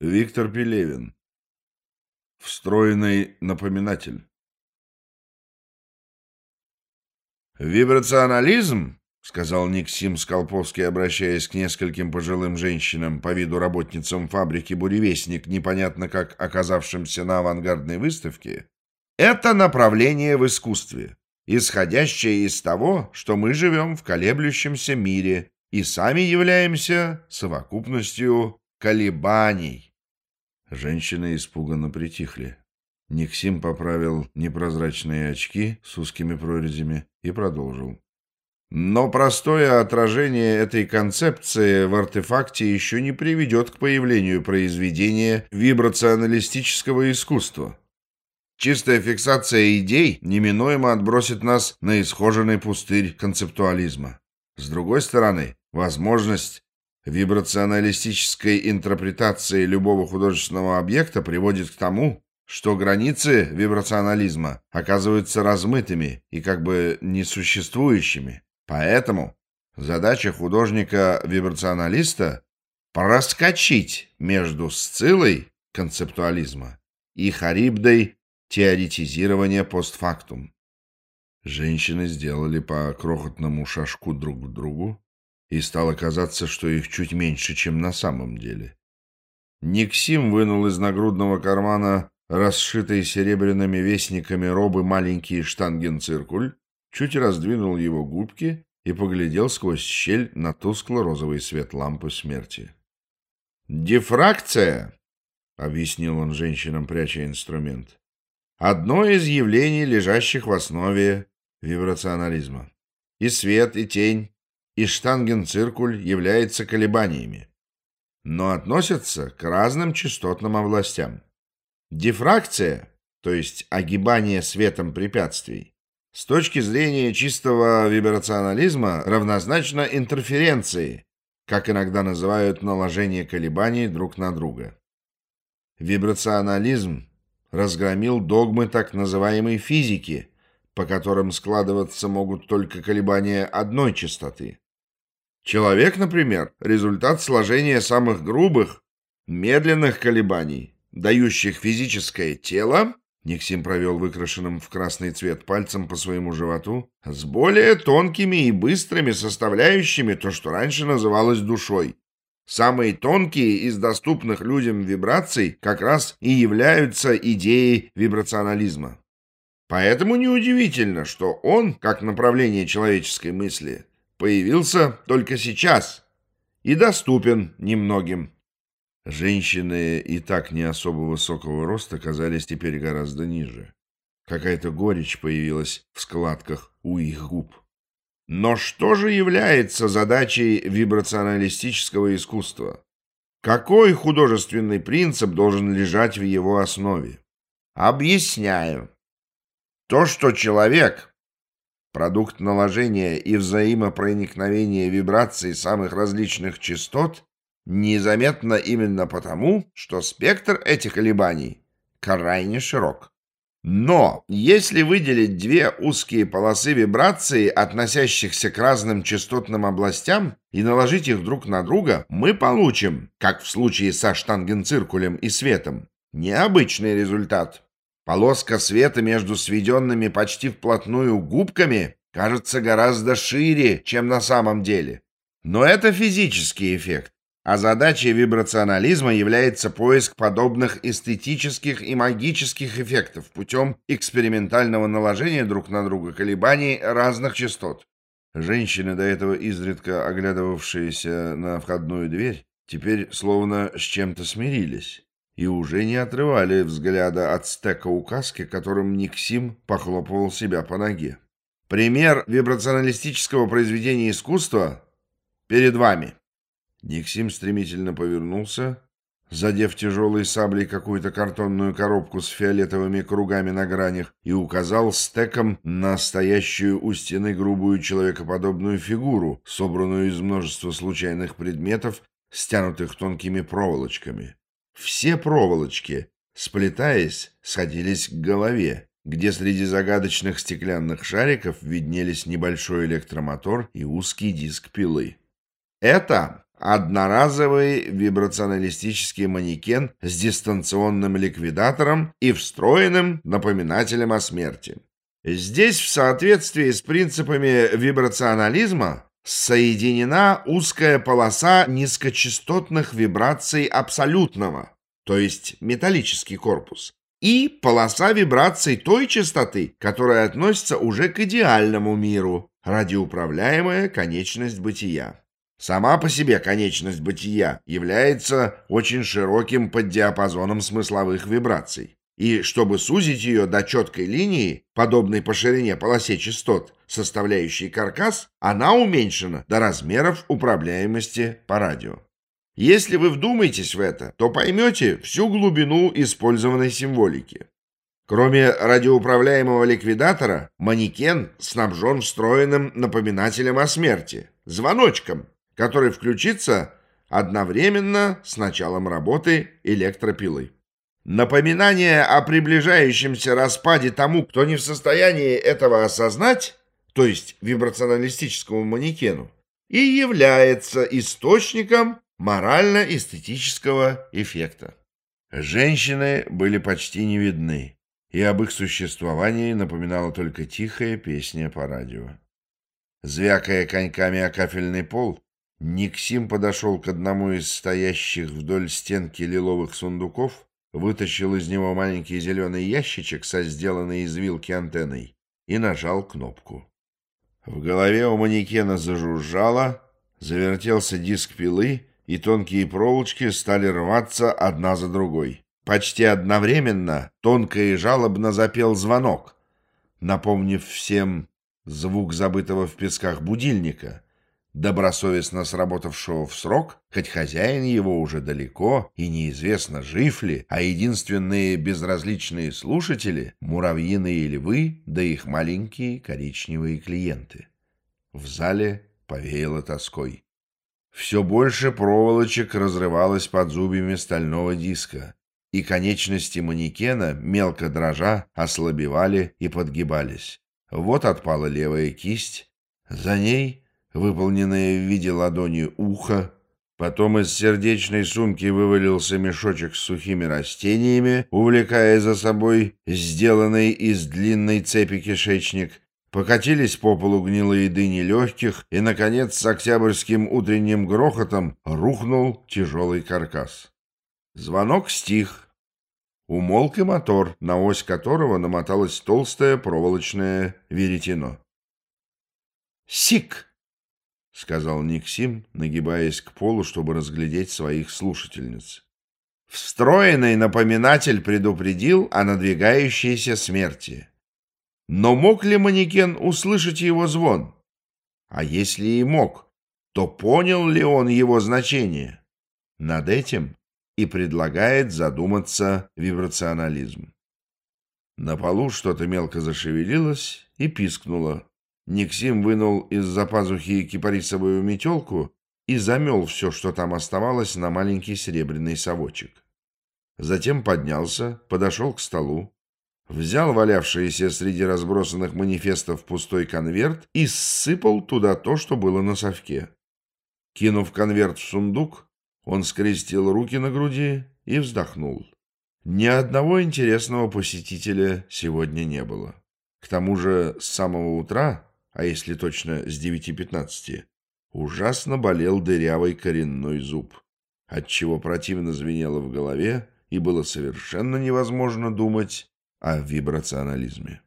Виктор Пелевин. Встроенный напоминатель. «Вибрационализм», — сказал Никсим Скалповский, обращаясь к нескольким пожилым женщинам, по виду работницам фабрики «Буревестник», непонятно как оказавшимся на авангардной выставке, «это направление в искусстве, исходящее из того, что мы живем в колеблющемся мире и сами являемся совокупностью колебаний». Женщины испуганно притихли. Никсим поправил непрозрачные очки с узкими прорезями и продолжил. Но простое отражение этой концепции в артефакте еще не приведет к появлению произведения вибрационалистического искусства. Чистая фиксация идей неминуемо отбросит нас на исхоженный пустырь концептуализма. С другой стороны, возможность вибрационалистической интерпретации любого художественного объекта приводит к тому, что границы вибрационализма оказываются размытыми и как бы несуществующими. Поэтому задача художника-вибрационалиста – проскочить между сцилой концептуализма и харибдой теоретизирования постфактум. Женщины сделали по крохотному шажку друг к другу, и стало казаться, что их чуть меньше, чем на самом деле. Никсим вынул из нагрудного кармана расшитый серебряными вестниками робы маленький штангенциркуль, чуть раздвинул его губки и поглядел сквозь щель на тускло-розовый свет лампы смерти. «Дифракция», — объяснил он женщинам, пряча инструмент, — «одно из явлений, лежащих в основе вибрационализма. И свет, и тень, и штангенциркуль являются колебаниями, но относятся к разным частотным областям. Дифракция, то есть огибание светом препятствий, с точки зрения чистого вибрационализма равнозначно интерференции, как иногда называют наложение колебаний друг на друга. Вибрационализм разгромил догмы так называемой физики, по которым складываться могут только колебания одной частоты. Человек, например, результат сложения самых грубых, медленных колебаний, дающих физическое тело, Никсим провел выкрашенным в красный цвет пальцем по своему животу, с более тонкими и быстрыми составляющими то, что раньше называлось душой. Самые тонкие из доступных людям вибраций как раз и являются идеей вибрационализма. Поэтому неудивительно, что он, как направление человеческой мысли, появился только сейчас и доступен немногим. Женщины и так не особо высокого роста казались теперь гораздо ниже. Какая-то горечь появилась в складках у их губ. Но что же является задачей вибрационалистического искусства? Какой художественный принцип должен лежать в его основе? Объясняю. То, что человек продукт наложения и взаимопроникновения вибраций самых различных частот, незаметно именно потому, что спектр этих колебаний крайне широк. Но если выделить две узкие полосы вибрации, относящихся к разным частотным областям, и наложить их друг на друга, мы получим, как в случае со штангенциркулем и светом, необычный результат. Полоска света между сведенными почти вплотную губками кажется гораздо шире, чем на самом деле. Но это физический эффект, а задачей вибрационализма является поиск подобных эстетических и магических эффектов путем экспериментального наложения друг на друга колебаний разных частот. Женщины, до этого изредка оглядывавшиеся на входную дверь, теперь словно с чем-то смирились и уже не отрывали взгляда от стека указки, которым Никсим похлопывал себя по ноге. Пример вибрационалистического произведения искусства перед вами. Никсим стремительно повернулся, задев тяжелой саблей какую-то картонную коробку с фиолетовыми кругами на гранях, и указал стеком на стоящую у стены грубую человекоподобную фигуру, собранную из множества случайных предметов, стянутых тонкими проволочками. Все проволочки, сплетаясь, сходились к голове, где среди загадочных стеклянных шариков виднелись небольшой электромотор и узкий диск пилы. Это одноразовый вибрационалистический манекен с дистанционным ликвидатором и встроенным напоминателем о смерти. Здесь, в соответствии с принципами вибрационализма, соединена узкая полоса низкочастотных вибраций абсолютного, то есть металлический корпус, и полоса вибраций той частоты, которая относится уже к идеальному миру, радиоуправляемая конечность бытия. Сама по себе конечность бытия является очень широким поддиапазоном смысловых вибраций. И чтобы сузить ее до четкой линии, подобной по ширине полосе частот, составляющей каркас, она уменьшена до размеров управляемости по радио. Если вы вдумаетесь в это, то поймете всю глубину использованной символики. Кроме радиоуправляемого ликвидатора, манекен снабжен встроенным напоминателем о смерти, звоночком, который включится одновременно с началом работы электропилы. Напоминание о приближающемся распаде тому, кто не в состоянии этого осознать, то есть вибрационалистическому манекену, и является источником морально-эстетического эффекта. Женщины были почти не видны, и об их существовании напоминала только тихая песня по радио. Звякая коньками о кафельный пол, Никсим подошел к одному из стоящих вдоль стенки лиловых сундуков вытащил из него маленький зеленый ящичек со сделанной из вилки антенной и нажал кнопку. В голове у манекена зажужжало, завертелся диск пилы, и тонкие проволочки стали рваться одна за другой. Почти одновременно тонко и жалобно запел звонок, напомнив всем звук забытого в песках будильника — добросовестно сработавшего в срок, хоть хозяин его уже далеко и неизвестно, жив ли, а единственные безразличные слушатели — муравьиные львы да их маленькие коричневые клиенты. В зале повеяло тоской. Все больше проволочек разрывалось под зубьями стального диска, и конечности манекена, мелко дрожа, ослабевали и подгибались. Вот отпала левая кисть, за ней выполненное в виде ладони ухо. Потом из сердечной сумки вывалился мешочек с сухими растениями, увлекая за собой сделанный из длинной цепи кишечник. Покатились по полу гнилые дыни легких, и, наконец, с октябрьским утренним грохотом рухнул тяжелый каркас. Звонок стих. Умолк и мотор, на ось которого намоталось толстое проволочное веретено. «Сик!» — сказал Никсим, нагибаясь к полу, чтобы разглядеть своих слушательниц. Встроенный напоминатель предупредил о надвигающейся смерти. Но мог ли манекен услышать его звон? А если и мог, то понял ли он его значение? Над этим и предлагает задуматься вибрационализм. На полу что-то мелко зашевелилось и пискнуло. Никсим вынул из-за пазухи кипарисовую метелку и замел все, что там оставалось, на маленький серебряный совочек. Затем поднялся, подошел к столу, взял валявшийся среди разбросанных манифестов пустой конверт и сыпал туда то, что было на совке. Кинув конверт в сундук, он скрестил руки на груди и вздохнул. Ни одного интересного посетителя сегодня не было. К тому же с самого утра а если точно с 9.15, ужасно болел дырявый коренной зуб, отчего противно звенело в голове и было совершенно невозможно думать о вибрационализме.